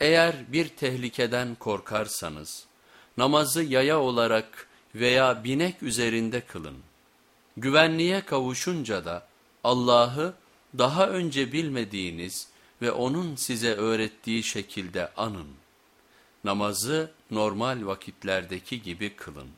Eğer bir tehlikeden korkarsanız namazı yaya olarak veya binek üzerinde kılın. Güvenliğe kavuşunca da Allah'ı daha önce bilmediğiniz ve O'nun size öğrettiği şekilde anın. Namazı normal vakitlerdeki gibi kılın.